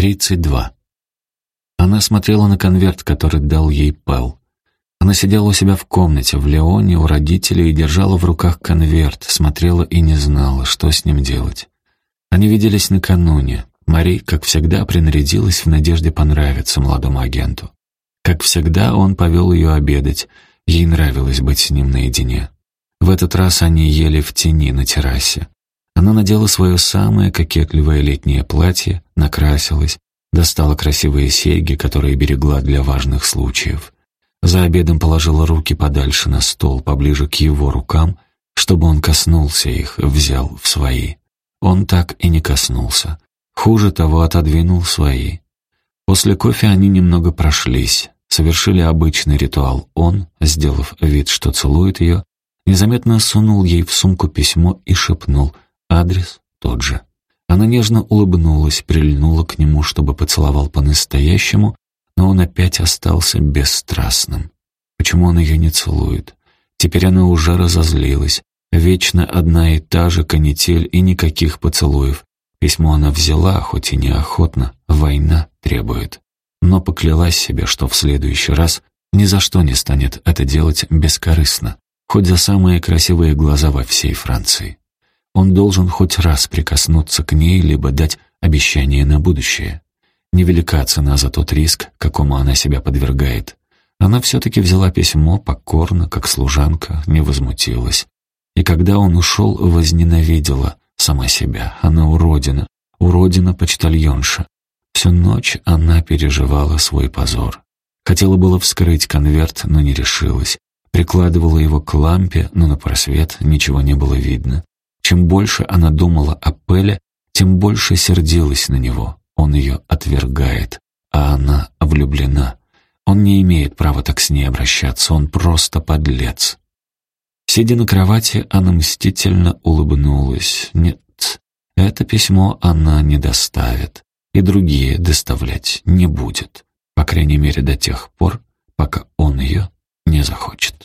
32. Она смотрела на конверт, который дал ей Пэл. Она сидела у себя в комнате, в Леоне, у родителей, и держала в руках конверт, смотрела и не знала, что с ним делать. Они виделись накануне. Мари, как всегда, принарядилась в надежде понравиться молодому агенту. Как всегда, он повел ее обедать. Ей нравилось быть с ним наедине. В этот раз они ели в тени на террасе. Она надела свое самое кокетливое летнее платье, накрасилась, достала красивые серьги, которые берегла для важных случаев. За обедом положила руки подальше на стол, поближе к его рукам, чтобы он коснулся их, взял в свои. Он так и не коснулся. Хуже того, отодвинул свои. После кофе они немного прошлись, совершили обычный ритуал. Он, сделав вид, что целует ее, незаметно сунул ей в сумку письмо и шепнул — Адрес тот же. Она нежно улыбнулась, прильнула к нему, чтобы поцеловал по-настоящему, но он опять остался бесстрастным. Почему он ее не целует? Теперь она уже разозлилась. Вечно одна и та же канитель и никаких поцелуев. Письмо она взяла, хоть и неохотно, война требует. Но поклялась себе, что в следующий раз ни за что не станет это делать бескорыстно, хоть за самые красивые глаза во всей Франции. Он должен хоть раз прикоснуться к ней, либо дать обещание на будущее. Невелика цена за тот риск, какому она себя подвергает. Она все-таки взяла письмо покорно, как служанка, не возмутилась. И когда он ушел, возненавидела сама себя. Она уродина, уродина-почтальонша. Всю ночь она переживала свой позор. Хотела было вскрыть конверт, но не решилась. Прикладывала его к лампе, но на просвет ничего не было видно. Чем больше она думала о Пеле, тем больше сердилась на него. Он ее отвергает, а она влюблена. Он не имеет права так с ней обращаться, он просто подлец. Сидя на кровати, она мстительно улыбнулась. Нет, это письмо она не доставит, и другие доставлять не будет, по крайней мере до тех пор, пока он ее не захочет.